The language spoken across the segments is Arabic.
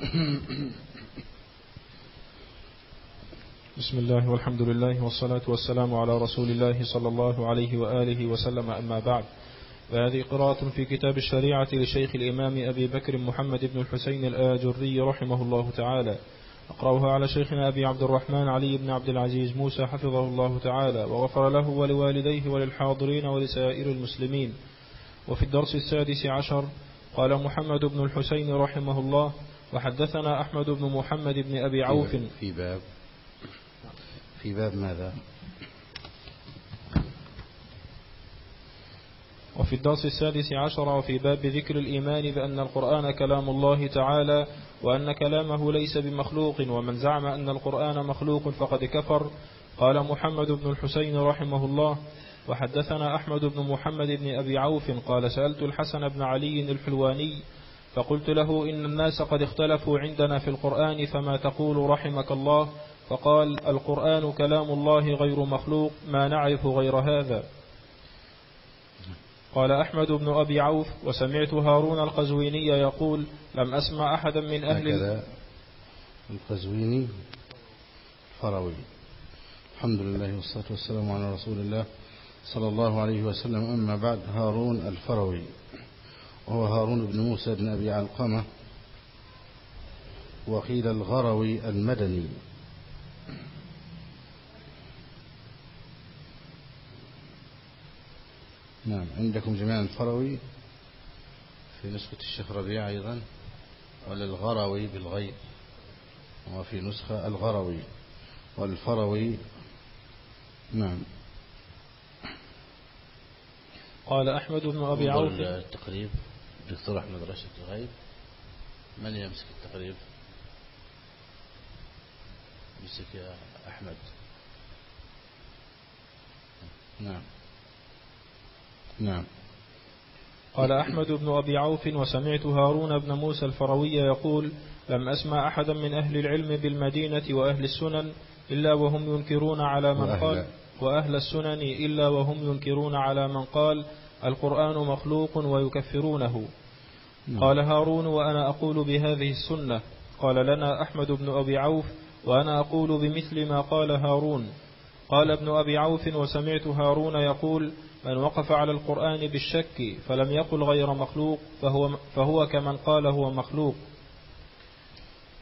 بسم الله والحمد لله والصلاة والسلام على رسول الله صلى الله عليه وآله وسلم. أما بعد فهذه قراءة في كتاب الشريعة لشيخ الإمام أبي بكر محمد بن الحسين الآجري رحمه الله تعالى. أقرأها على شيخنا أبي عبد الرحمن علي بن عبد العزيز موسى حفظه الله تعالى وغفر له ولوالديه وللحاضرين ولسائر المسلمين. وفي الدرس السادس عشر قال محمد بن الحسين رحمه الله وحدثنا أحمد بن محمد بن أبي عوف. في باب في باب ماذا؟ وفي الدرس السادس عشر وفي باب ذكر الإيمان بأن القرآن كلام الله تعالى وأن كلامه ليس بمخلوق ومن زعم أن القرآن مخلوق فقد كفر. قال محمد بن الحسين رحمه الله وحدثنا أحمد بن محمد بن أبي عوف قال سألت الحسن بن علي الحلواني فقلت له إن الناس قد اختلفوا عندنا في القرآن فما تقول رحمك الله؟ فقال القرآن كلام الله غير مخلوق ما نعرف غير هذا. قال أحمد بن أبي عوف وسمعت هارون القزويني يقول لم أسمع أحدا من أهل القزويني فروي الحمد لله والصلاة والسلام على رسول الله صلى الله عليه وسلم. أما بعد هارون الفروي وهو هارون بن موسى بن أبي علقمة وقيل الغروي المدني. نعم عندكم جميعا الفروي في نسخة الشيخ ربيع أيضا ولا الغروي بالغيب. وفي نسخة الغروي والفروي. نعم. قال أحمد بن أبي عوف. التقريب. دكتور أحمد راشد الغيب. من يمسك التقريب؟ يمسك يا أحمد. نعم. نعم. قال أحمد بن أبي عوف وسمعت هارون بن موسى الفروي يقول لم أسمع أحدا من أهل العلم بالمدينة وأهل السنن إلا وهم ينكرون على من وأهل قال وأهل السنن إلا وهم ينكرون على من قال القرآن مخلوق ويكفرونه. قال هارون وأنا أقول بهذه السنة. قال لنا أحمد بن أبي عوف وأنا أقول بمثل ما قال هارون. قال ابن أبي عوف وسمعت هارون يقول من وقف على القرآن بالشك فلم يقل غير مخلوق فهو, فهو كمن قال هو مخلوق.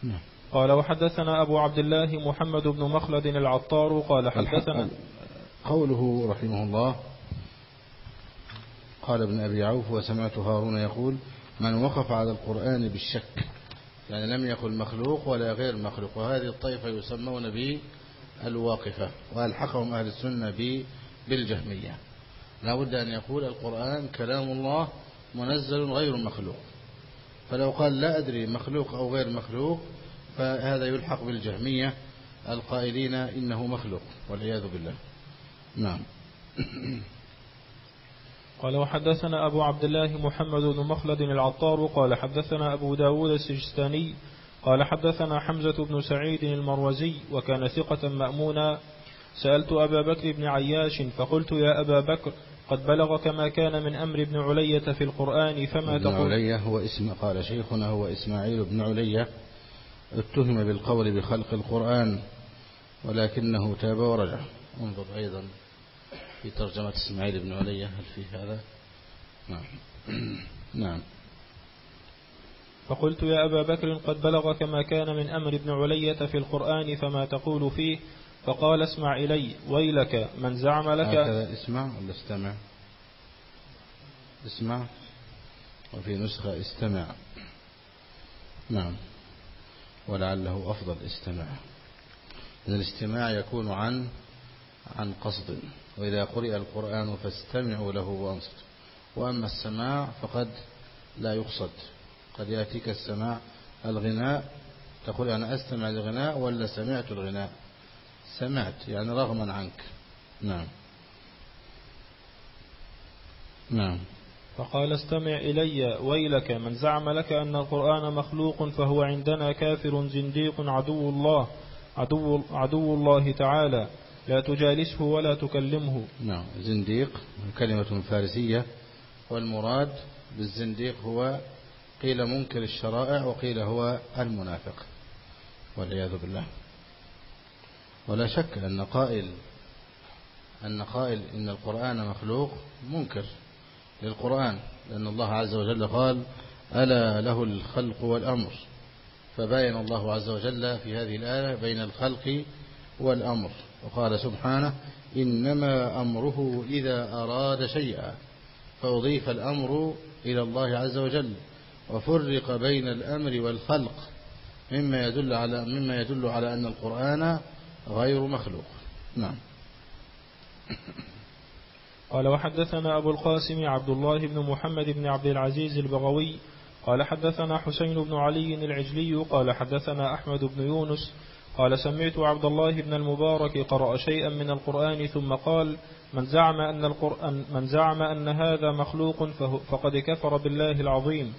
نعم. قال وحدثنا أبو عبد الله محمد بن مخلد العطار قال حدثنا قوله رحمه الله قال ابن أبي عوف وسمعت هارون يقول من وقف على القرآن بالشك يعني لم يقل مخلوق ولا غير مخلوق وهذه الطائفة يسمون به الواقفة وألحقهم أهل السنة بالجهمية. لا بد أن يقول القرآن كلام الله منزل غير مخلوق. فلو قال لا أدري مخلوق أو غير مخلوق فهذا يلحق بالجهمية القائلين إنه مخلوق والعياذ بالله. نعم. قال وحدثنا أبو عبد الله محمد بن مخلد العطار قال حدثنا أبو داود السجستاني قال حدثنا حمزة بن سعيد المروزي وكان ثقة مأمونا. سألت أبا بكر بن عياش فقلت يا أبا بكر قد بلغك ما كان من أمر ابن علية في القرآن فما ابن تقول؟ علية هو اسم قال شيخنا هو إسماعيل بن علية. اتهم بالقول بخلق القرآن ولكنه تاب ورجع انظر أيضا. في ترجمة إسماعيل بن علية هل في هذا؟ نعم. نعم. فقلت يا أبا بكر قد بلغك ما كان من أمر ابن علية في القرآن فما تقول فيه فقال اسمع إلي ويلك من زعم لك. هكذا اسمع ولا استمع؟ اسمع وفي نسخة استمع. نعم. ولعله أفضل استمع الاستماع يكون عن عن قصد. وإذا قرئ القرآن فاستمعوا له وأنصتوا وأما السماع فقد لا يقصد. قد يأتيك السماع الغناء تقول أنا أستمع الغناء ولا سمعت الغناء. سمعت يعني رغما عنك. نعم. نعم. فقال استمع إلي ويلك من زعم لك أن القرآن مخلوق فهو عندنا كافر زنديق عدو الله عدو, عدو الله تعالى. لا تجالسه ولا تكلمه. نعم زنديق كلمة فارسية. والمراد بالزنديق هو قيل منكر الشرائع وقيل هو المنافق والعياذ بالله. ولا شك أن قائل أن قائل إن القرآن مخلوق منكر للقرآن لأن الله عز وجل قال ألا له الخلق والأمر فبين الله عز وجل في هذه الآية بين الخلق والأمر. وقال سبحانه إنما أمره إذا أراد شيئا. فأضيف الأمر إلى الله عز وجل وفرق بين الأمر والخلق مما يدل على مما يدل على أن القرآن غير مخلوق. نعم. قال وحدثنا أبو القاسم عبد الله بن محمد بن عبد العزيز البغوي. قال حدثنا حسين بن علي العجلي. قال حدثنا أحمد بن يونس. قال سمعت عبد الله بن المبارك قرأ شيئا من القرآن ثم قال من زعم أن القرآن من زعم أن هذا مخلوق فقد كفر بالله العظيم.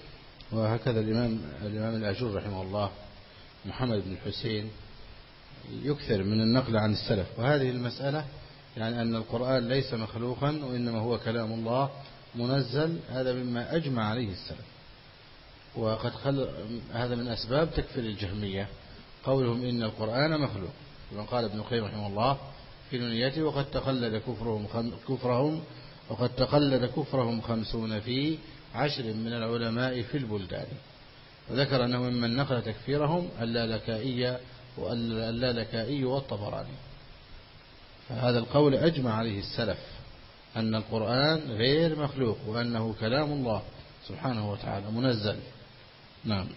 وهكذا الإمام الإمام الأجور رحمه الله محمد بن الحسين يكثر من النقل عن السلف. وهذه المسألة يعني أن القرآن ليس مخلوقا وإنما هو كلام الله منزل هذا مما أجمع عليه السلف. وقد خل هذا من أسباب تكفير الجهمية. قولهم إن القرآن مخلوق. كما قال ابن القيم رحمه الله في نونيته وقد تقلد كفرهم كفرهم وقد تقلد كفرهم خمسون في عشر من العلماء في البلدان. وذكر أنه ممن نقل تكفيرهم اللالكائي واللالكائي والطبراني. فهذا القول أجمع عليه السلف أن القرآن غير مخلوق وأنه كلام الله سبحانه وتعالى منزل. نعم.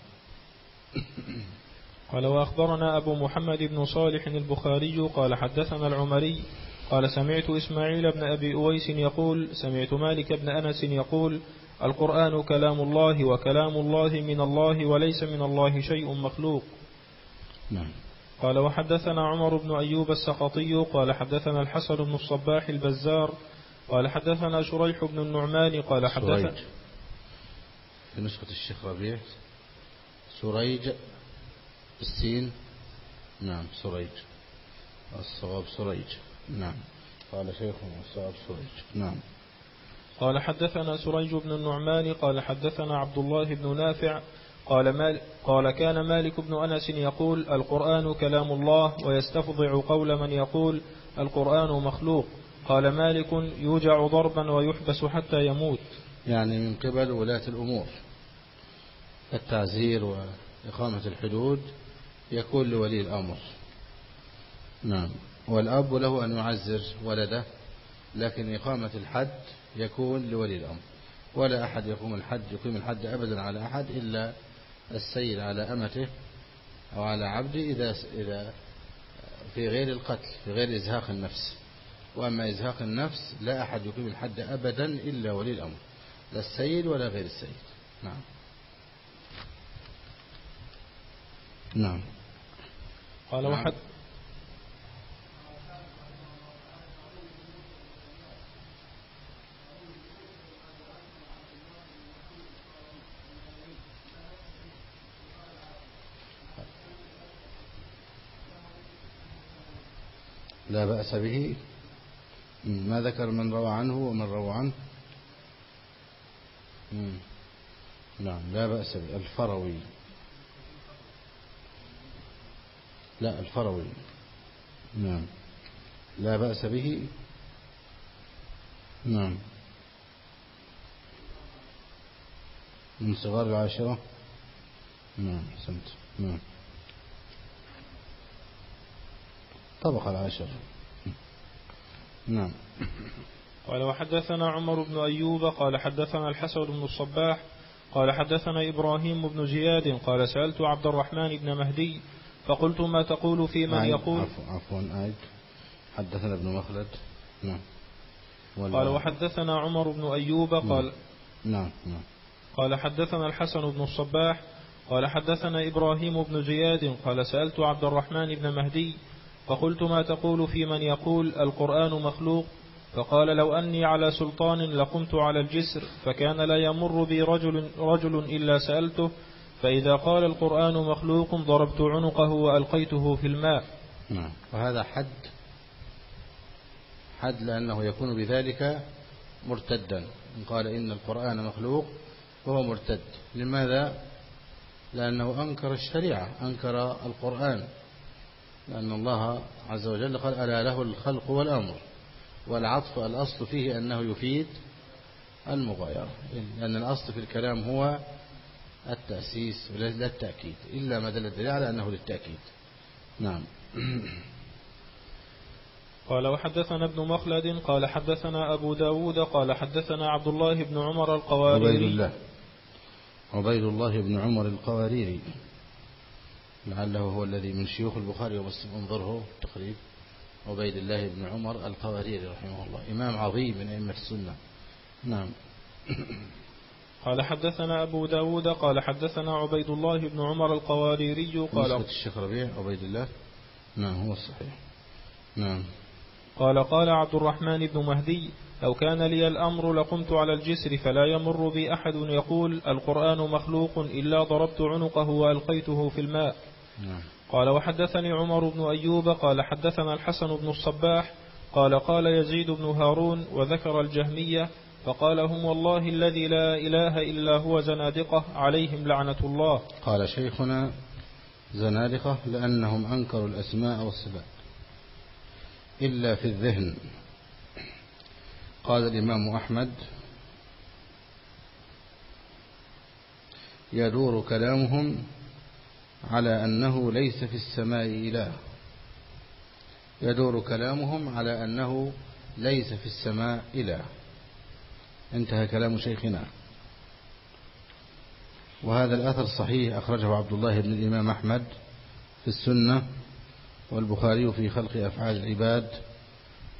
قال وأخبرنا أبو محمد بن صالح البخاري قال حدثنا العمري قال سمعت إسماعيل بن أبي أويس يقول سمعت مالك بن أنس يقول القرآن كلام الله وكلام الله من الله وليس من الله شيء مخلوق. نعم. قال وحدثنا عمر بن أيوب السقطي قال حدثنا الحسن بن الصباح البزار قال حدثنا شريح بن النعمان قال حدثنا في نسخة الشيخ ربيع. سريج السين نعم سريج. الصواب سريج. نعم. قال شيخنا الصواب سريج. نعم. قال حدثنا سريج بن النعمان قال حدثنا عبد الله بن نافع قال, مال قال كان مالك بن أنس يقول القرآن كلام الله ويستفضع قول من يقول القرآن مخلوق. قال مالك يوجع ضربا ويحبس حتى يموت. يعني من قبل ولاة الأمور. التعزير وإقامة الحدود يكون لولي الأمر. نعم. والأب له أن يعزر ولده لكن إقامة الحد يكون لولي الأمر. ولا أحد يقوم الحد يقيم الحد أبدا على أحد إلا السيد على أمته أو على عبده إذا إذا في غير القتل في غير إزهاق النفس. وأما إزهاق النفس لا أحد يقيم الحد أبدا إلا ولي الأمر. لا السيد ولا غير السيد. نعم. نعم. قال نعم. وحد لا بأس به. ما ذكر من روى عنه ومن روى عنه. نعم لا بأس به. الفروي. لا الفروي نعم. لا بأس به. نعم. من صغار العاشرة. نعم سمت نعم. طبق العاشر. نعم. قال وحدثنا عمر بن أيوب. قال حدثنا الحسن بن الصباح. قال حدثنا إبراهيم بن زياد. قال سألت عبد الرحمن بن مهدي فقلت ما تقول في من يقول. عفوا عفوا آيد حدثنا ابن مخلد. نعم. قال وحدثنا عمر بن أيوب نعم. قال نعم نعم. قال حدثنا الحسن بن الصباح قال حدثنا إبراهيم بن زياد قال سألت عبد الرحمن بن مهدي فقلت ما تقول في من يقول؟ القرآن مخلوق. فقال لو أني على سلطان لقمت على الجسر فكان لا يمر بي رجل, رجل إلا سألته فإذا قال القرآن مخلوق ضربت عنقه وألقيته في الماء. نعم. وهذا حد حد لأنه يكون بذلك مرتدا. إن قال إن القرآن مخلوق وهو مرتد. لماذا؟ لأنه أنكر الشريعة أنكر القرآن. لأن الله عز وجل قال ألا له الخلق والأمر والعطف الأصل فيه أنه يفيد المغايرة. لأن الأصل في الكلام هو التأسيس لا التأكيد إلا ما دل الدليل على أنه للتأكيد. نعم. قال وحدثنا ابن مخلد قال حدثنا أبو داود قال حدثنا عبد الله بن عمر القواريري عبيد الله. عبيد الله بن عمر القواريري لعله هو الذي من شيوخ البخاري ومسلم انظره تقريب عبيد الله بن عمر القواريري رحمه الله. إمام عظيم من أئمة السنة. نعم. قال حدثنا أبو داود قال حدثنا عبيد الله بن عمر القواريري قال الشيخ ربيع عبيد الله. نعم هو الصحيح. نعم. قال قال عبد الرحمن بن مهدي لو كان لي الأمر لقمت على الجسر فلا يمر بي أحد يقول القرآن مخلوق إلا ضربت عنقه وألقيته في الماء. نعم. قال وحدثني عمر بن أيوب قال حدثنا الحسن بن الصباح قال قال يزيد بن هارون وذكر الجهمية فقال هم والله الذي لا إله إلا هو زنادقة عليهم لعنة الله. قال شيخنا زنادقة لأنهم أنكروا الأسماء والصفات إلا في الذهن. قال الإمام أحمد يدور كلامهم على أنه ليس في السماء إله. يدور كلامهم على أنه ليس في السماء إله. انتهى كلام شيخنا. وهذا الأثر صحيح أخرجه عبد الله بن الإمام أحمد في السنة والبخاري في خلق أفعال العباد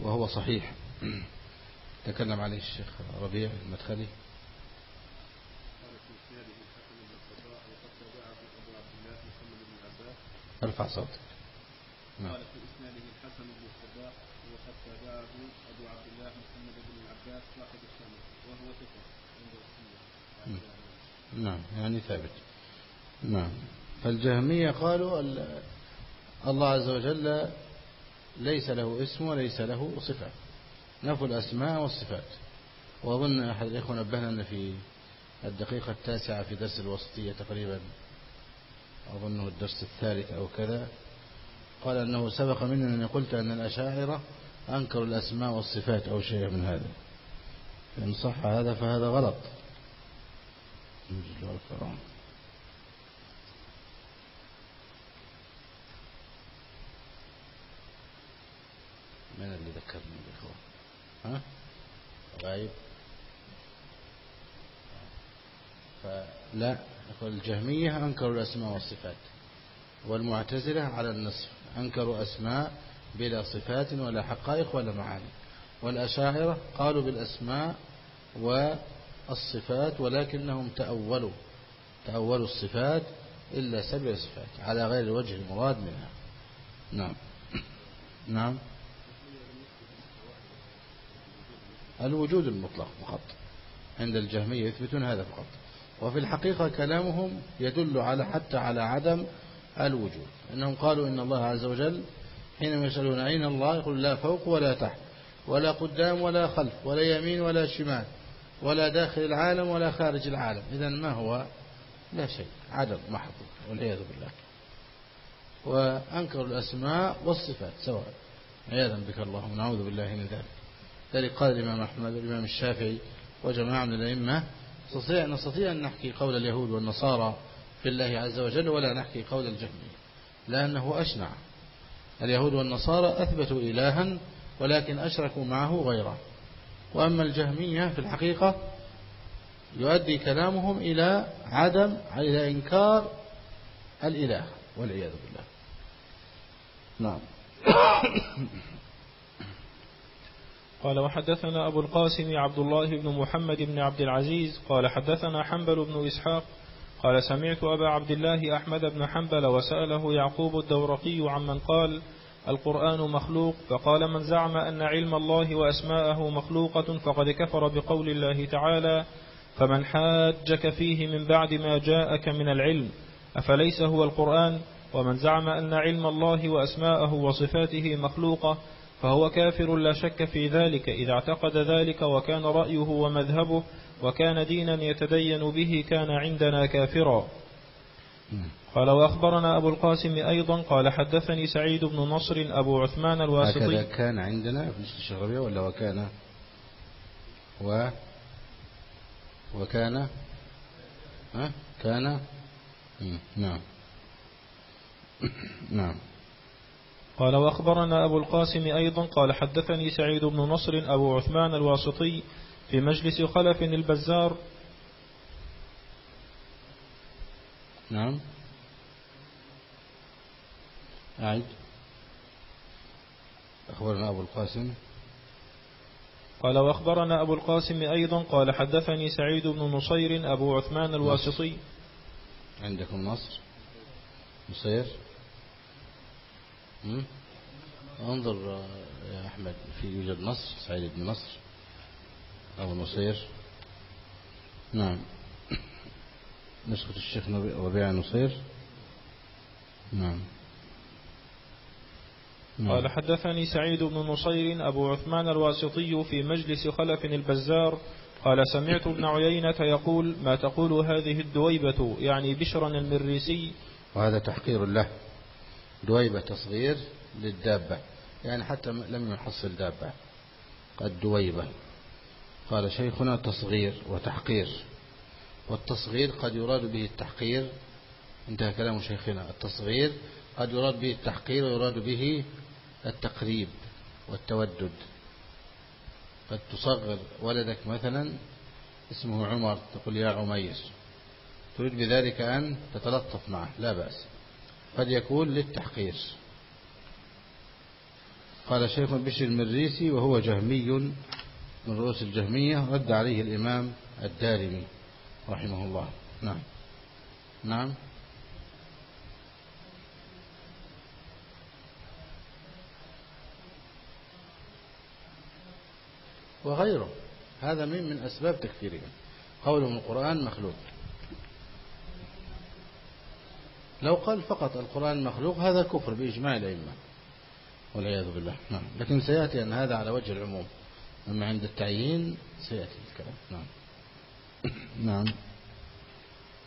وهو صحيح. تكلم عليه الشيخ ربيع المدخلي. أرفع صوتك. قال في إسناده الحسن بن الصباح وقد تابعه أبو عبد الله محمد بن العباس صاحب السنة وهو ثقة عند نعم. يعني ثابت. نعم. فالجهمية قالوا الله عز وجل ليس له اسم وليس له صفة نفوا الأسماء والصفات. وأظن أحد الإخوة نبهنا أن في الدقيقة التاسعة في درس الوسطية تقريبا أظنه الدرس الثالث أو كذا قال أنه سبق مني أن قلت أن الأشاعرة أنكروا الأسماء والصفات أو شيء من هذا. إن صح هذا فهذا غلط. من اللي ذكرني بالإخوة ها؟ غايب؟ فلا الجهمية أنكروا الأسماء والصفات والمعتزلة على النصف. أنكروا أسماء بلا صفات ولا حقائق ولا معاني. والأشاعرة قالوا بالأسماء والصفات ولكنهم تأولوا تأولوا الصفات إلا سبع صفات على غير الوجه المراد منها. نعم. نعم. الوجود المطلق فقط. عند الجهمية يثبتون هذا فقط. وفي الحقيقة كلامهم يدل على حتى على عدم الوجود أنهم قالوا إن الله عز وجل حينما يسألون أين الله يقول لا فوق ولا تحت ولا قدام ولا خلف ولا يمين ولا شمال ولا داخل العالم ولا خارج العالم. إذا ما هو؟ لا شيء عدم محض والعياذ بالله. وأنكروا الأسماء والصفات سواء عياذا بك الله ونعوذ بالله من ذلك. ذلك قال الإمام أحمد والإمام الشافعي وجماعة من الأئمة. نستطيع, نستطيع أن نحكي قول اليهود والنصارى في الله عز وجل ولا نحكي قول الجهمية لأنه أشنع. اليهود والنصارى أثبتوا إلها ولكن أشركوا معه غيره. وأما الجهمية في الحقيقة يؤدي كلامهم إلى عدم إلى إنكار الإله والعياذ بالله. نعم. قال وحدثنا أبو القاسم عبد الله بن محمد بن عبد العزيز قال حدثنا حنبل بن إسحاق قال سمعت أبا عبد الله أحمد بن حنبل وسأله يعقوب الدورقي عمن قال القرآن مخلوق فقال من زعم أن علم الله وأسماءه مخلوقة فقد كفر بقول الله تعالى فمن حاجك فيه من بعد ما جاءك من العلم أفليس هو القرآن؟ ومن زعم أن علم الله وأسماءه وصفاته مخلوقة فهو كافر لا شك في ذلك إذا اعتقد ذلك وكان رأيه ومذهبه وكان دينا يتدين به كان عندنا كافرا. قال وأخبرنا أبو القاسم أيضا قال حدثني سعيد بن نصر أبو عثمان هكذا الواسطي كان عندنا في نسخة الشغبية ولا وكان؟ و وكان؟ ها؟ كان. نعم. نعم. قال وأخبرنا أبو القاسم أيضا قال حدثني سعيد بن نصر أبو عثمان الواسطي في مجلس خلف البزار. نعم. أعد. أخبرنا أبو القاسم. قال وأخبرنا أبو القاسم أيضا قال حدثني سعيد بن نصير أبو عثمان الواسطي. عندكم نصر؟ نصير؟ انظر يا أحمد في يوجد نصر سعيد بن نصر. أو نصير. نعم. نسخة الشيخ ربيع نصير. نعم. نعم. قال حدثني سعيد بن نصير أبو عثمان الواسطي في مجلس خلف البزار قال سمعت ابن عيينة يقول ما تقول هذه الدويبة؟ يعني بشرا المريسي. وهذا تحقير له. دويبة تصغير للدابة. يعني حتى لم يحصل دابة. قد دويبة. قال شيخنا تصغير وتحقير. والتصغير قد يراد به التحقير. انتهى كلام شيخنا. التصغير قد يراد به التحقير ويراد به التقريب والتودد. قد تصغر ولدك مثلا اسمه عمر تقول يا عمير. تريد بذلك أن تتلطف معه لا بأس. قد يكون للتحقير. قال شيخ بشر المريسي وهو جهمي من رؤوس الجهمية رد عليه الإمام الدارمي رحمه الله. نعم. نعم. وغيره. هذا من من أسباب تكفيرهم. قولهم القرآن مخلوق. لو قال فقط القرآن مخلوق هذا كفر بإجماع الأئمة. والعياذ بالله. نعم. لكن سيأتي أن هذا على وجه العموم. أما عند التعيين سيأتي الكلام. نعم. نعم.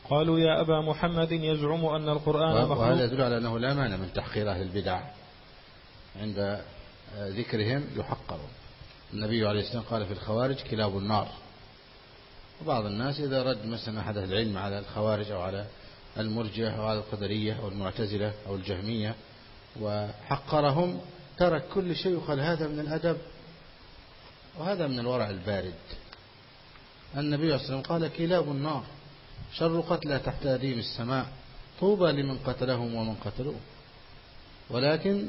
قالوا يا أبا محمد يزعم أن القرآن وهذا مخلوق. يدل على أنه لا مانع من تحقير أهل البدع. عند آه، ذكرهم يحقرون. النبي عليه السلام قال في الخوارج كلاب النار. وبعض الناس إذا رد مثلا أحد العلم على الخوارج أو على المرجئة أو على القدرية أو المعتزلة أو الجهمية وحقرهم ترك كل شيء وقال هذا من الأدب. وهذا من الورع البارد. النبي عليه الصلاة والسلام قال كلاب النار شر قتلى تحت أديم السماء طوبى لمن قتلهم ومن قتلوه. ولكن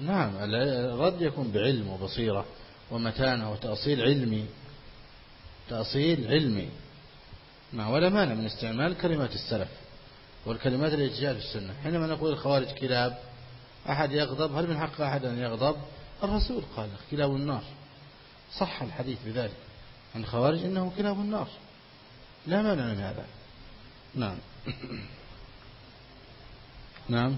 نعم الرد يكون بعلم وبصيرة ومتانة وتأصيل علمي. تأصيل علمي. نعم ولا مانع من استعمال كلمات السلف والكلمات التي جاءت في السنة. حينما نقول الخوارج كلاب أحد يغضب؟ هل من حق أحد أن يغضب؟ الرسول قال كلاب النار. صح الحديث بذلك. عن الخوارج إنه كلاب النار. لا مانع من هذا. نعم. نعم.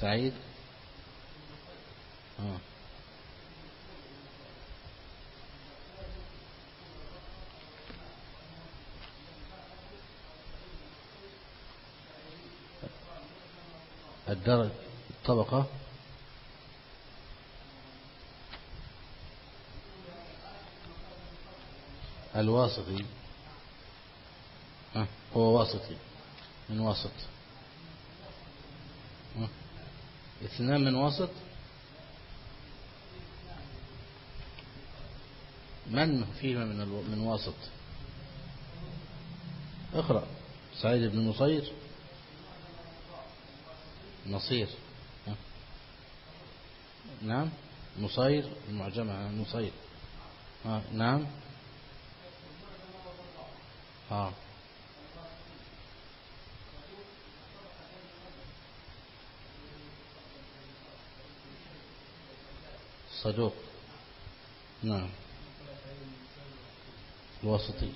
سعيد؟ آه. الدرج الطبقة. الواسطي. هو واسطي من آه. اثنان من وسط من فيهما من ألو... من واسط؟ اقرأ. سعيد بن نصير. نصير؟ نعم نصير المعجمة نصير آه. نعم آه. صدوق نعم الواسطي.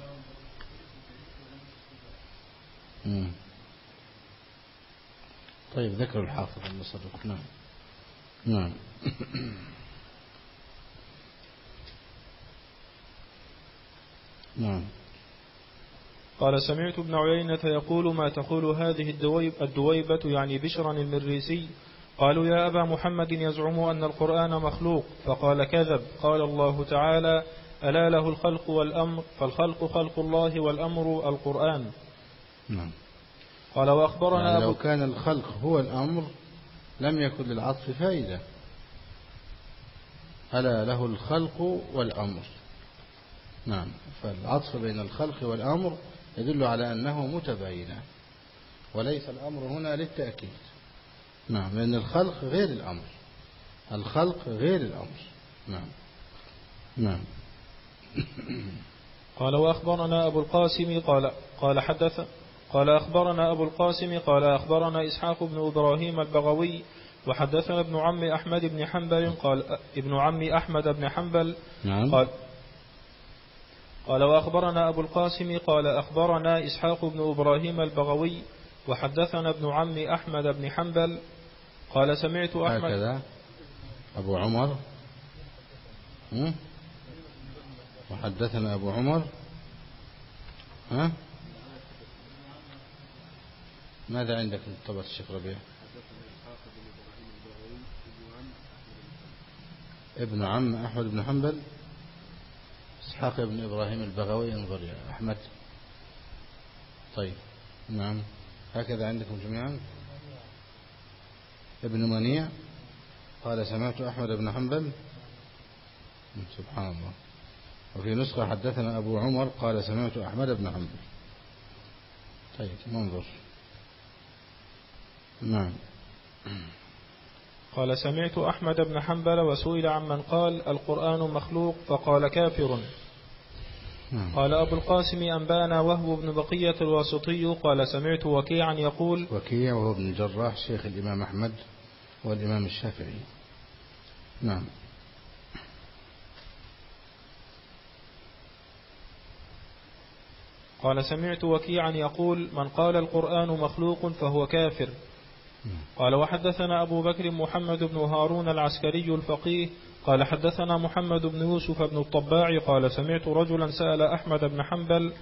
طيب ذكر الحافظ صدوق نعم. نعم. نعم. قال سمعت ابن عيينة يقول ما تقول هذه الدويب الدويبة يعني بشرا المريسي؟ قالوا يا أبا محمد يزعم أن القرآن مخلوق. فقال كذب. قال الله تعالى ألا له الخلق والأمر فالخلق خلق الله والأمر القرآن. نعم. قال وأخبرنا يعني لو كان الخلق هو الأمر لم يكن للعطف فائدة. ألا له الخلق والأمر. نعم فالعطف بين الخلق والأمر يدل على أنه متباينان وليس الأمر هنا للتأكيد. نعم لأن الخلق غير الأمر. الخلق غير الأمر. نعم. نعم. قال وأخبرنا أبو القاسم قال قال حدث قال أخبرنا أبو القاسم قال أخبرنا إسحاق بن إبراهيم البغوي وحدثنا ابن عم أحمد بن حنبل قال ابن عم أحمد بن حنبل نعم. قال قال وأخبرنا أبو القاسم قال أخبرنا إسحاق بن إبراهيم البغوي وحدثنا ابن عم أحمد بن حنبل قال سمعت أحمد هكذا. أبو عمر؟ وحدثنا أبو عمر. ها؟ ماذا عندك من طبعة الشيخ ربيع؟ ابن عم أحمد بن حنبل إسحاق بن إبراهيم البغوي انظر يا أحمد. طيب نعم. هكذا عندكم جميعا؟ ابن منيع قال سمعت أحمد بن حنبل. سبحان الله. وفي نسخة حدثنا أبو عمر قال سمعت أحمد بن حنبل. طيب ننظر. نعم. قال سمعت أحمد بن حنبل وسئل عمن قال القرآن مخلوق فقال كافر. نعم. قال أبو القاسم أنبأنا وهب بن بقية الواسطي قال سمعت وكيعا يقول وكيع وهو ابن الجراح شيخ الإمام أحمد والإمام الشافعي. نعم. قال سمعت وكيعا يقول من قال القرآن مخلوق فهو كافر. قال وحدثنا أبو بكر محمد بن هارون العسكري الفقيه قال حدثنا محمد بن يوسف بن الطباع قال سمعت رجلا سأل أحمد بن حنبل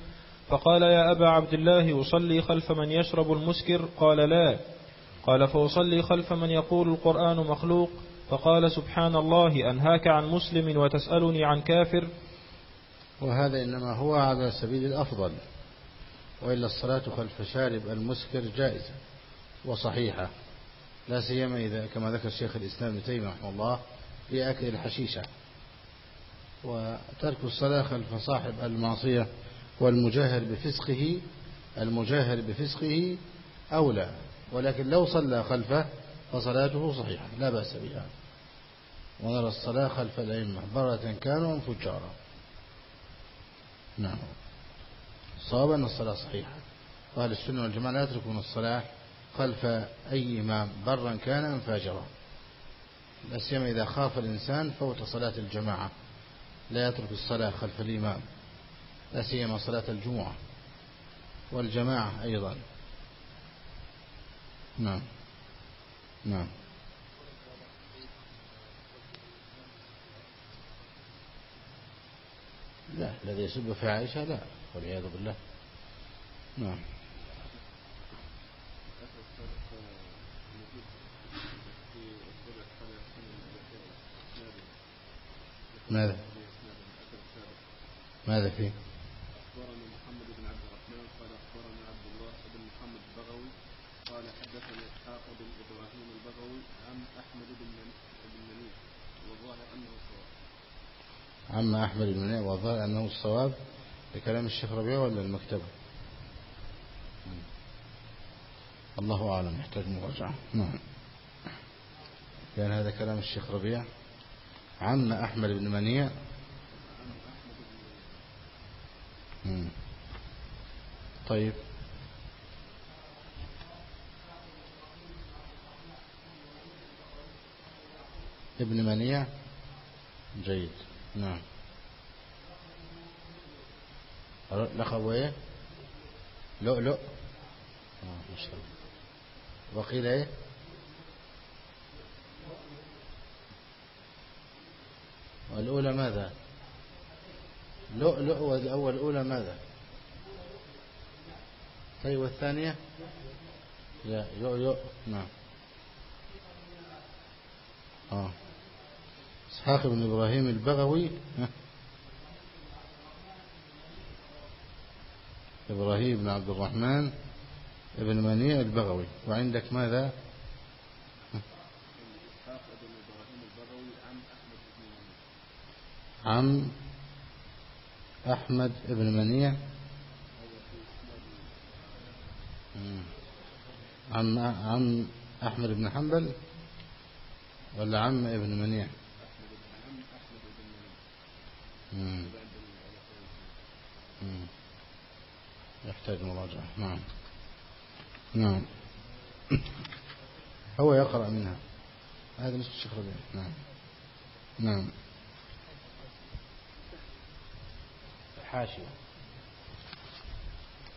فقال يا أبا عبد الله أصلي خلف من يشرب المسكر؟ قال لا. قال فأصلي خلف من يقول القرآن مخلوق؟ فقال سبحان الله أنهاك عن مسلم وتسألني عن كافر؟ وهذا إنما هو على سبيل الأفضل وإلا الصلاة خلف شارب المسكر جائزة. وصحيحة. لا سيما إذا كما ذكر شيخ الإسلام ابن تيمية رحمه الله في أكل الحشيشة. وترك الصلاة خلف صاحب المعصية والمجاهر بفسقه المجاهر بفسقه أولى. ولكن لو صلى خلفه فصلاته صحيحة لا بأس بها. ونرى الصلاة خلف الأئمة برة كانوا فجارا. نعم. صواب أن الصلاة صحيحة. وأهل السنة والجماعة لا يتركون الصلاة خلف أي إمام برا كان أم فاجرا. لا سيما إذا خاف الإنسان فوت صلاة الجماعة. لا يترك الصلاة خلف الإمام لا سيما صلاة الجمعة والجماعة أيضا. نعم. نعم. لا الذي يسب في عائشة لا والعياذ بالله. نعم. ماذا؟ ماذا فيه؟ أخبرنا محمد بن عبد الرحمن قال أخبرنا عبد الله بن محمد البغوي قال حدثنا إسحاق بن إبراهيم البغوي عن أحمد بن بن منيع والظاهر أنه صواب. عم أحمد بن منيع وظهر أنه الصواب بكلام الشيخ ربيع ولا المكتبة؟ الله أعلم يحتاج مراجعة. نعم. كان هذا كلام الشيخ ربيع. عم أحمد بن منيع. طيب. ابن منيع؟ جيد. نعم. لقب إيه؟ لؤلؤ. آه وقيل إيه؟ الأولى ماذا؟ لؤلؤ والأول الأولى ماذا؟ طيب والثانية؟ يا يؤ نعم. آه. إسحاق بن إبراهيم البغوي إبراهيم بن عبد الرحمن ابن منيع البغوي. وعندك ماذا؟ عم أحمد بن منيع. عم عم أحمد بن حنبل ولا عم ابن منيع. يحتاج مراجعة. نعم. نعم. هو يقرأ منها. هذا نسخة الشيخ ربيع. نعم. نعم. حاشية.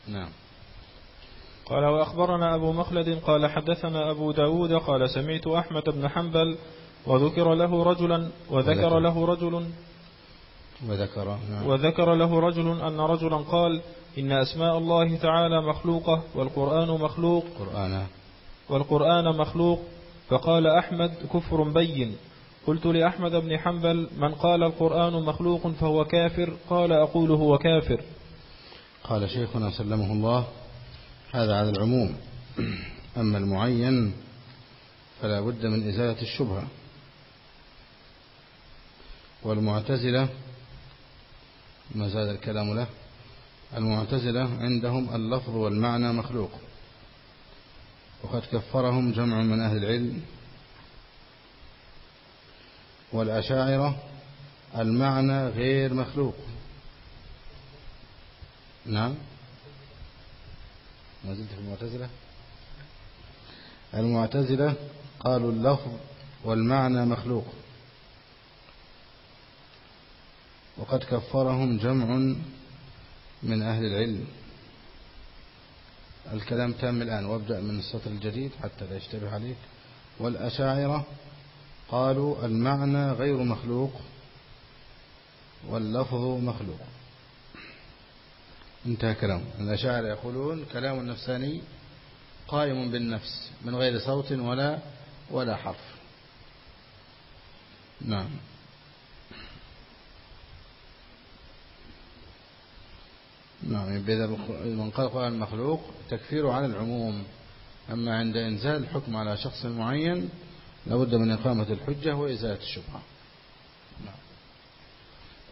نعم. قال وأخبرنا أبو مخلد قال حدثنا أبو داود قال سمعت أحمد بن حنبل وذكر له رجلا وذكر. له رجل وذكر نعم. وذكر له رجل أن رجلا قال إن أسماء الله تعالى مخلوقة والقرآن مخلوق. قرآن. والقرآن مخلوق. فقال أحمد كفر بين. قلت لأحمد بن حنبل من قال القرآن مخلوق فهو كافر؟ قال أقول هو كافر. قال شيخنا سلمه الله هذا على العموم. أما المعين فلا بد من إزالة الشبهة والمعتزلة ما زال الكلام له المعتزلة عندهم اللفظ والمعنى مخلوق وقد كفرهم جمع من أهل العلم والأشاعرة المعنى غير مخلوق. نعم. ما زلت في المعتزلة؟ المعتزلة قالوا اللفظ والمعنى مخلوق. وقد كفرهم جمع من أهل العلم. الكلام تام الآن وابدأ من السطر الجديد حتى لا يشتبه عليك. والأشاعرة قالوا المعنى غير مخلوق واللفظ مخلوق. انتهى كلام الأشاعرة يقولون كلام النفساني قائم بالنفس من غير صوت ولا ولا حرف. نعم. نعم إذا من قال القرآن مخلوق تكفيره على العموم. أما عند إنزال الحكم على شخص معين لابد من إقامة الحجة وإزالة الشبهة. نعم.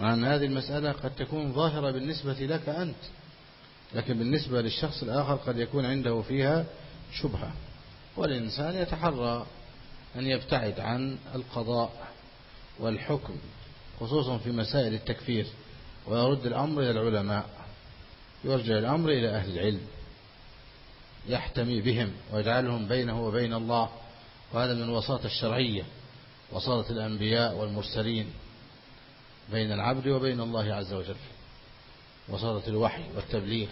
مع أن هذه المسألة قد تكون ظاهرة بالنسبة لك أنت لكن بالنسبة للشخص الآخر قد يكون عنده فيها شبهة. والإنسان يتحرى أن يبتعد عن القضاء والحكم خصوصا في مسائل التكفير ويرد الأمر إلى العلماء يرجع الأمر إلى أهل العلم يحتمي بهم ويجعلهم بينه وبين الله. وهذا من الوساطة الشرعية وساطة الأنبياء والمرسلين بين العبد وبين الله عز وجل وساطة الوحي والتبليغ.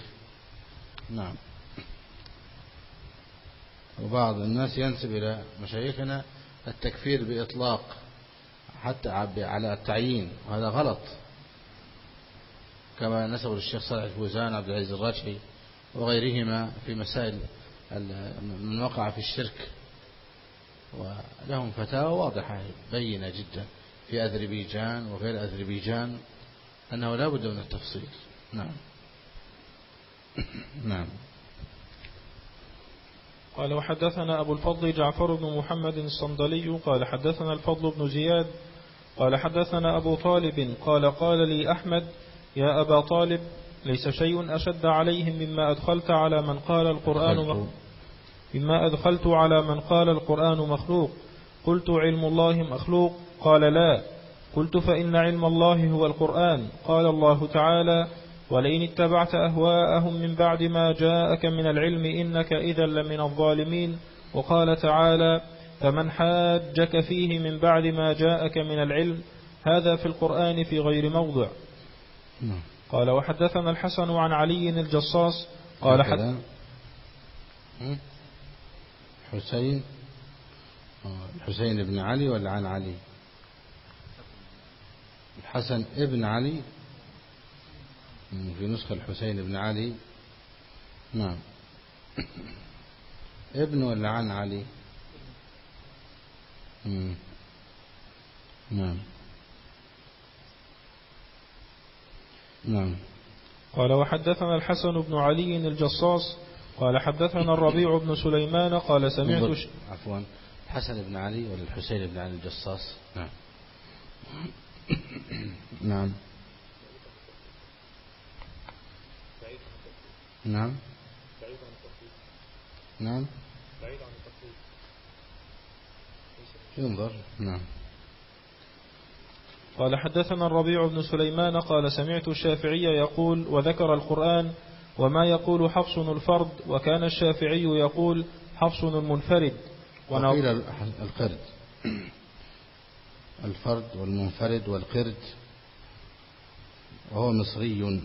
نعم. وبعض الناس ينسب إلى مشايخنا التكفير بإطلاق حتى على التعيين وهذا غلط. كما نسبوا للشيخ صالح الفوزان عبد العزيز الراشحي وغيرهما في مسائل من وقع في الشرك. ولهم فتاوى واضحة بينة جدا في أذربيجان وغير أذربيجان أنه لا بد من التفصيل. نعم. نعم. قال وحدثنا أبو الفضل جعفر بن محمد الصندلي قال حدثنا الفضل بن زياد قال حدثنا أبو طالب قال قال لي أحمد يا أبا طالب ليس شيء أشد عليهم مما أدخلت على من قال القرآن. مما أدخلت على من قال القرآن مخلوق قلت علم الله مخلوق قال لا قلت فإن علم الله هو القرآن قال الله تعالى ولئن اتبعت أهواءهم من بعد ما جاءك من العلم إنك إذا لمن الظالمين وقال تعالى فمن حاجك فيه من بعد ما جاءك من العلم هذا في القرآن في غير موضع نعم قال وحدثنا الحسن عن علي الجصاص قال حد هكذا. هم؟ حسين الحسين بن علي ولا عن علي؟ الحسن ابن علي. في نسخة الحسين بن علي. نعم. ابن ولا عن علي. نعم. نعم. قال وحدثنا الحسن بن علي الجصاص قال حدثنا الربيع بن سليمان قال سمعت ش... عفوا. الحسن بن علي ولا الحسين بن علي الجصاص. نعم. نعم. نعم. نعم. ينظر. نعم. قال حدثنا الربيع بن سليمان قال سمعت الشافعي يقول وذكر القرآن وما يقول حفص الفرد وكان الشافعي يقول حفص المنفرد. وقيل القرد. الفرد والمنفرد والقرد. وهو مصري.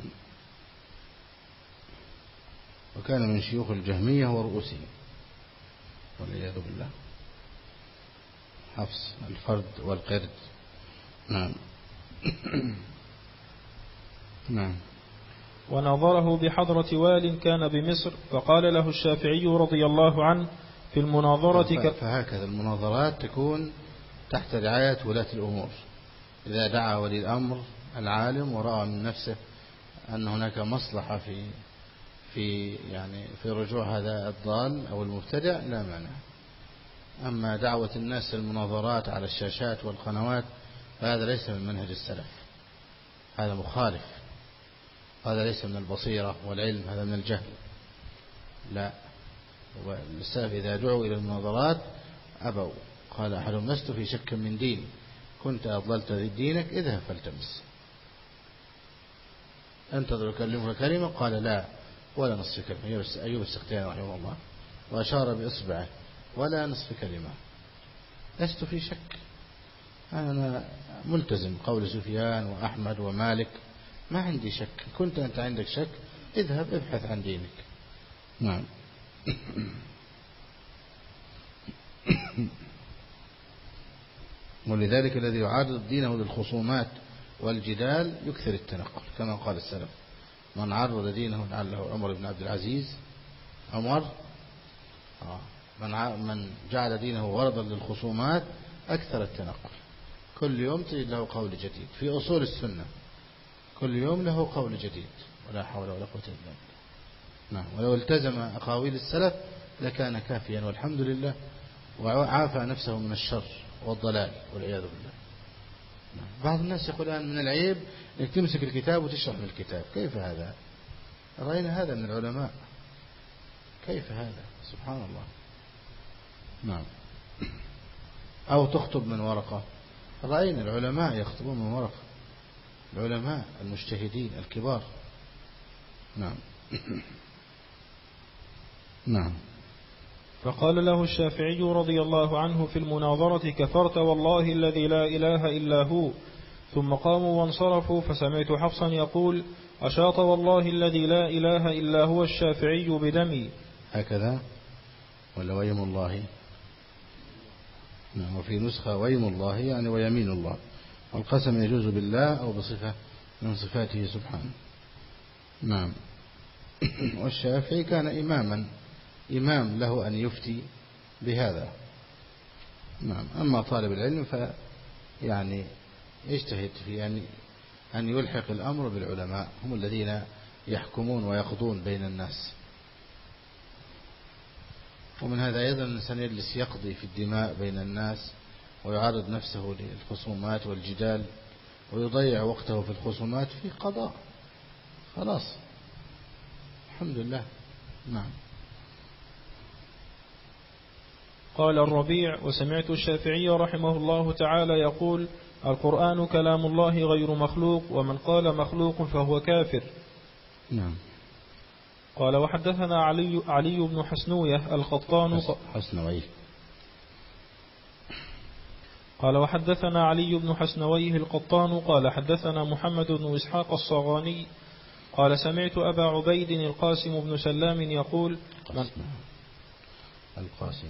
وكان من شيوخ الجهمية ورؤوسهم. والعياذ بالله. حفص الفرد والقرد. نعم. نعم. ونظره بحضرة وال كان بمصر فقال له الشافعي رضي الله عنه في المناظرة. فهكذا المناظرات تكون تحت رعاية ولاة الأمور. إذا دعا ولي الأمر العالم ورأى من نفسه أن هناك مصلحة في في يعني في رجوع هذا الضال أو المبتدع لا مانع. أما دعوة الناس للمناظرات على الشاشات والقنوات فهذا ليس من منهج السلف. هذا مخالف. هذا ليس من البصيرة والعلم هذا من الجهل. لا. السلف إذا دعوا إلى المناظرات أبوا. قال أحدهم لست في شك من دين. كنت أضللت دينك اذهب فالتمس. انتظر يكلمك كلمة؟ قال لا. ولا نصف كلمة. أيوب السختياني رحمه الله. وأشار بإصبعه ولا نصف كلمة. لست في شك. أنا ملتزم قول سفيان وأحمد ومالك. ما عندي شك. كنت أنت عندك شك اذهب ابحث عن دينك. نعم. ولذلك الذي يعارض دينه للخصومات والجدال يكثر التنقل كما قال السلف. من عرض دينه لعله عمر بن عبد العزيز عمر آه. من من جعل دينه غرضا للخصومات أكثر التنقل. كل يوم تجد له قول جديد في أصول السنة. كل يوم له قول جديد ولا حول ولا قوة إلا بالله. نعم ولو التزم أقاويل السلف لكان كافيا والحمد لله وعافى نفسه من الشر والضلال والعياذ بالله. نعم. بعض الناس يقول الآن من العيب أنك تمسك الكتاب وتشرح من الكتاب. كيف هذا؟ رأينا هذا من العلماء. كيف هذا؟ سبحان الله. نعم. أو تخطب من ورقة. رأينا العلماء يخطبون من ورقة. العلماء المجتهدين الكبار. نعم. نعم. فقال له الشافعي رضي الله عنه في المناظرة كفرت والله الذي لا إله إلا هو. ثم قاموا وانصرفوا فسمعت حفصا يقول أشاط والله الذي لا إله إلا هو الشافعي بدمي. هكذا؟ ولا ويم الله؟ نعم وفي نسخة ويم الله يعني ويمين الله. والقسم يجوز بالله أو بصفة من صفاته سبحانه. نعم. والشافعي كان إماما إمام له أن يفتي بهذا. نعم. أما طالب العلم ف يعني يجتهد في أن أن يلحق الأمر بالعلماء هم الذين يحكمون ويقضون بين الناس. ومن هذا أيضا الإنسان يجلس يقضي في الدماء بين الناس ويعرض نفسه للخصومات والجدال ويضيع وقته في الخصومات في قضاء. خلاص. الحمد لله. نعم. قال الربيع وسمعت الشافعي رحمه الله تعالى يقول القرآن كلام الله غير مخلوق ومن قال مخلوق فهو كافر. نعم. قال وحدثنا علي, علي بن حسنوية الخطان. حسنوية. قال وحدثنا علي بن حسنويه القطان قال حدثنا محمد بن إسحاق الصغاني قال سمعت أبا عبيد القاسم بن سلام يقول من؟ القاسم.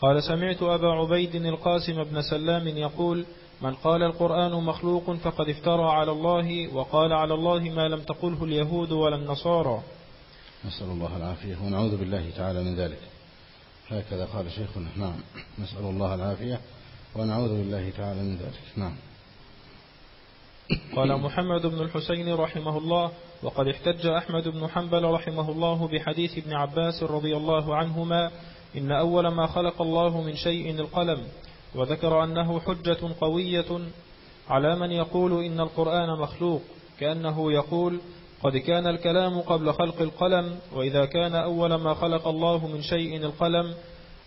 قال سمعت أبا عبيد القاسم بن سلام يقول من قال القرآن مخلوق فقد افترى على الله وقال على الله ما لم تقله اليهود ولا النصارى. نسأل الله العافية ونعوذ بالله تعالى من ذلك. هكذا قال شيخنا. نعم. نسأل الله العافية ونعوذ بالله تعالى من ذلك. نعم. قال محمد بن الحسين رحمه الله وقد احتج أحمد بن حنبل رحمه الله بحديث ابن عباس رضي الله عنهما إن أول ما خلق الله من شيء القلم وذكر أنه حجة قوية على من يقول إن القرآن مخلوق كأنه يقول قد كان الكلام قبل خلق القلم وإذا كان أول ما خلق الله من شيء القلم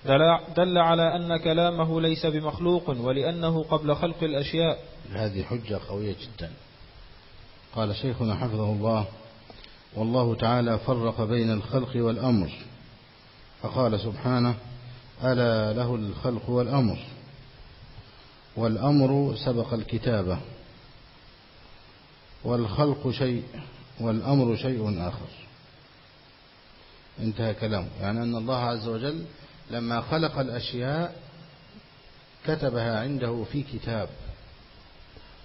دل على أن كلامه ليس بمخلوق ولأنه قبل خلق الأشياء. هذه حجة قوية جدا. قال شيخنا حفظه الله والله تعالى فرق بين الخلق والأمر. فقال سبحانه ألا له الخلق والأمر؟ والأمر سبق الكتابة. والخلق شيء والأمر شيء آخر. انتهى كلامه. يعني أن الله عز وجل لما خلق الأشياء كتبها عنده في كتاب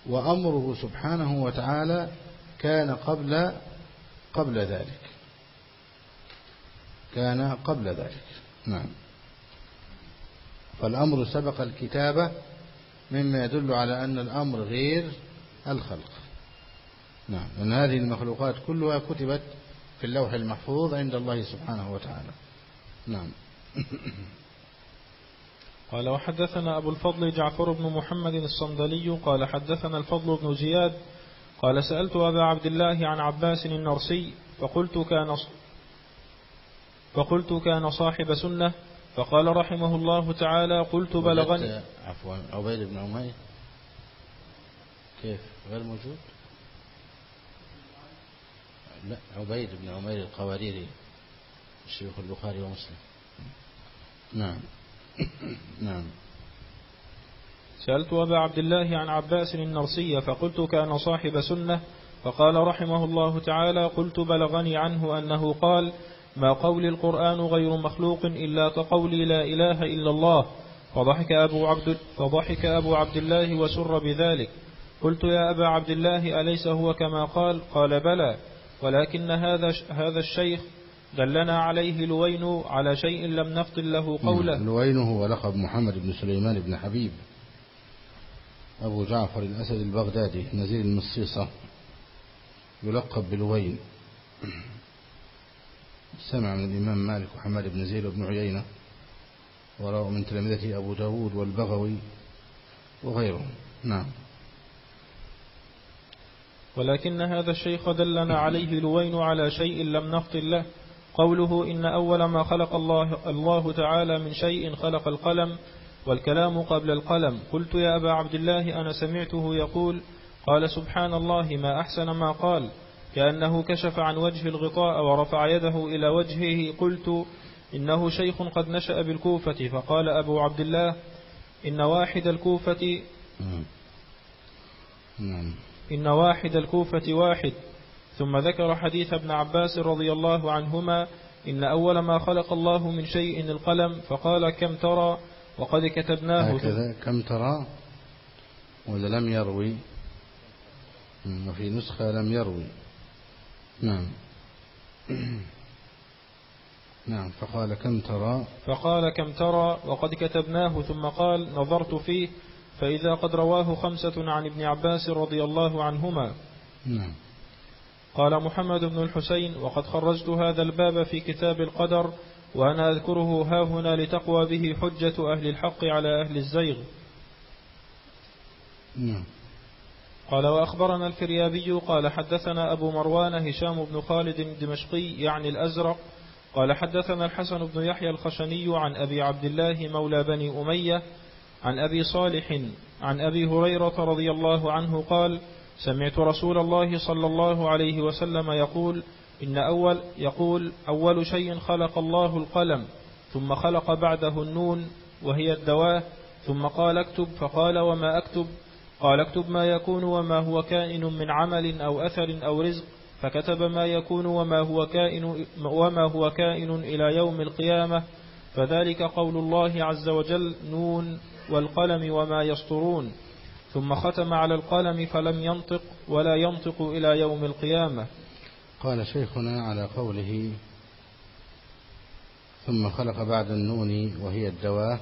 وأمره سبحانه وتعالى كان قبل قبل ذلك. كان قبل ذلك. نعم. فالأمر سبق الكتابة مما يدل على أن الأمر غير الخلق. نعم. أن هذه المخلوقات كلها كتبت في اللوح المحفوظ عند الله سبحانه وتعالى. نعم. قال وحدثنا أبو الفضل جعفر بن محمد الصندلي قال حدثنا الفضل بن زياد قال سألت أبا عبد الله عن عباس النرسي فقلت كان فقلت كان صاحب سنة فقال رحمه الله تعالى قلت بلغني عفوا عبيد بن عمير. كيف؟ غير موجود؟ لا عبيد بن عمير القواريري شيخ البخاري ومسلم. نعم. نعم. سألت أبا عبد الله عن عباس النرسي فقلت كان صاحب سنة فقال رحمه الله تعالى قلت بلغني عنه أنه قال ما قول القرآن غير مخلوق إلا كقولي لا إله إلا الله فضحك أبو عبد, فضحك أبو عبد الله وسر بذلك. قلت يا أبا عبد الله أليس هو كما قال؟ قال بلى ولكن هذا هذا الشيخ دلنا عليه لوين على شيء لم نفضل له قوله. لوين هو لقب محمد بن سليمان بن حبيب. أبو جعفر الأسد البغدادي نزيل المصيصة يلقب بلوين. سمع من الإمام مالك وحماد بن زيد وابن عيينة وراء من تلامذته أبو داود والبغوي وغيرهم. نعم. ولكن هذا الشيخ دلنا عليه لوين على شيء لم نفطن له. قوله إن أول ما خلق الله, الله تعالى من شيء خلق القلم والكلام قبل القلم. قلت يا أبا عبد الله أنا سمعته يقول قال سبحان الله ما أحسن ما قال. كأنه كشف عن وجه الغطاء ورفع يده إلى وجهه. قلت إنه شيخ قد نشأ بالكوفة. فقال أبو عبد الله إن واحد الكوفة نعم. إن واحد الكوفة واحد. ثم ذكر حديث ابن عباس رضي الله عنهما إن أول ما خلق الله من شيء القلم فقال كم ترى؟ وقد كتبناه. هكذا كم ترى؟ ولا لم يروي. وفي نسخة لم يروي. نعم. نعم فقال كم ترى؟ فقال كم ترى؟ وقد كتبناه ثم قال نظرت فيه. فإذا قد رواه خمسة عن ابن عباس رضي الله عنهما. نعم. قال محمد بن الحسين وقد خرجت هذا الباب في كتاب القدر وأنا أذكره ها هنا لتقوى به حجة أهل الحق على أهل الزيغ. نعم. قال وأخبرنا الفريابي قال حدثنا أبو مروان هشام بن خالد الدمشقي يعني الأزرق قال حدثنا الحسن بن يحيى الخشني عن أبي عبد الله مولى بني أمية عن أبي صالح عن أبي هريرة رضي الله عنه قال سمعت رسول الله صلى الله عليه وسلم يقول إن أول يقول أول شيء خلق الله القلم ثم خلق بعده النون وهي الدواء ثم قال اكتب فقال وما أكتب؟ قال اكتب ما يكون وما هو كائن من عمل أو أثر أو رزق فكتب ما يكون وما هو كائن وما هو كائن إلى يوم القيامة فذلك قول الله عز وجل نون والقلم وما يسطرون. ثم ختم على القلم فلم ينطق ولا ينطق إلى يوم القيامة. قال شيخنا على قوله ثم خلق بعد النون وهي الدواء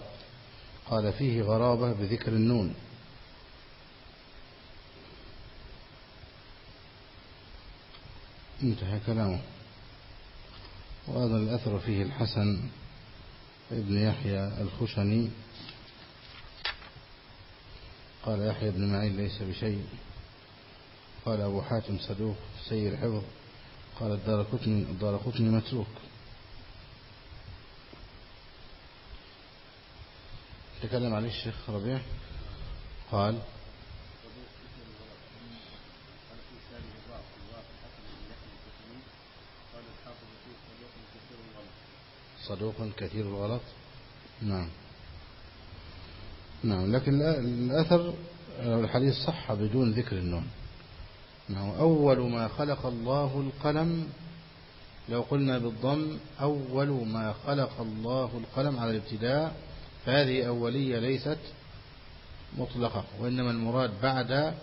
قال فيه غرابة بذكر النون. انتهى كلامه. وأيضا الأثر فيه الحسن ابن يحيى الخشني. قال يحيى بن معين ليس بشيء. قال أبو حاتم صدوق سيء الحفظ قال الدار قطني الدار قطني متروك. تكلم عليه الشيخ ربيع. قال صدوق كثير الغلط. نعم. نعم لكن الأثر الحديث صح بدون ذكر النون نعم أول ما خلق الله القلم لو قلنا بالضم أول ما خلق الله القلم على الابتداء فهذه أولية ليست مطلقة وإنما المراد بعد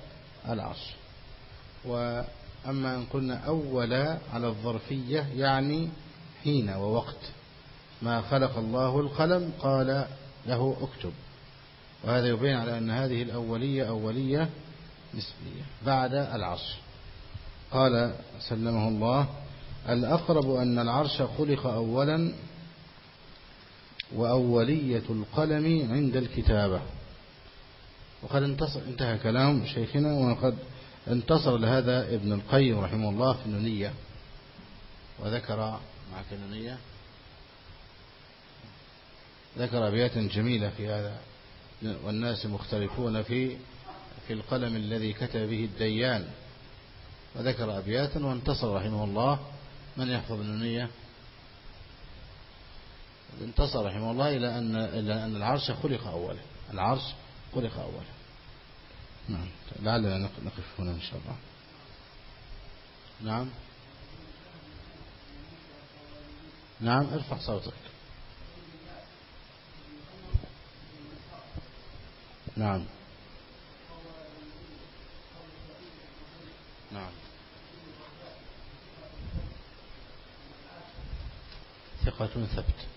العصر. وأما أن قلنا أول على الظرفية يعني حين ووقت. ما خلق الله القلم قال له اكتب. وهذا يبين على أن هذه الأولية أولية نسبية بعد العصر قال سلمه الله الأقرب أن العرش خلق أولا وأولية القلم عند الكتابة. وقد انتصر انتهى كلام شيخنا وقد انتصر لهذا ابن القيم رحمه الله في النونية. وذكر مع النونية؟ ذكر أبيات جميلة في هذا والناس مختلفون في في القلم الذي كتب به الديان. وذكر أبياتا وانتصر رحمه الله. من يحفظ النونية انتصر رحمه الله إلى أن, إلى أن العرش خلق أولا العرش خلق أولا نعم. لعلنا نقف هنا إن شاء الله. نعم. نعم ارفع صوتك. نعم. نعم. ثقة ثبت.